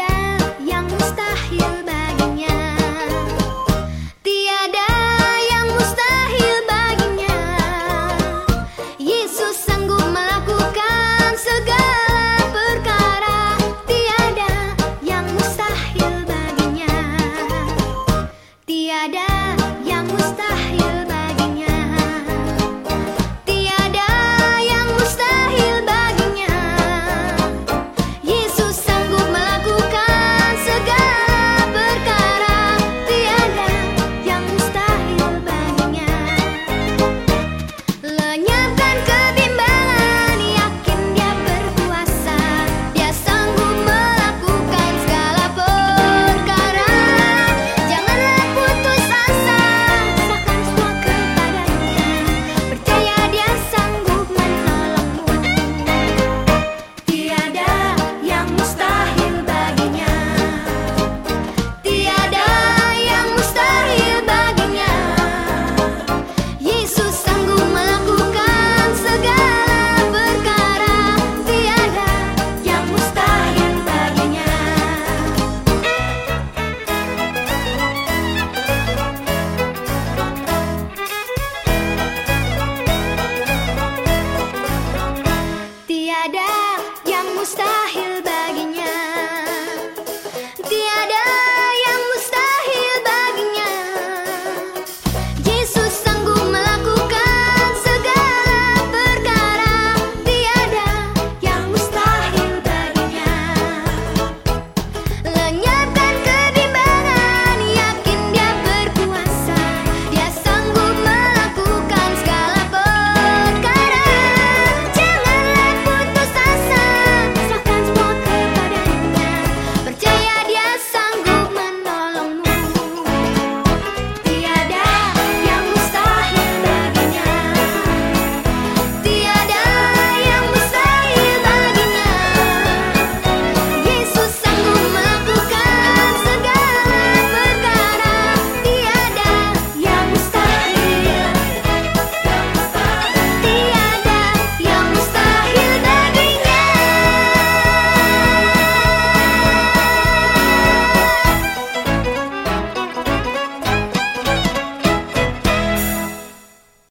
ได้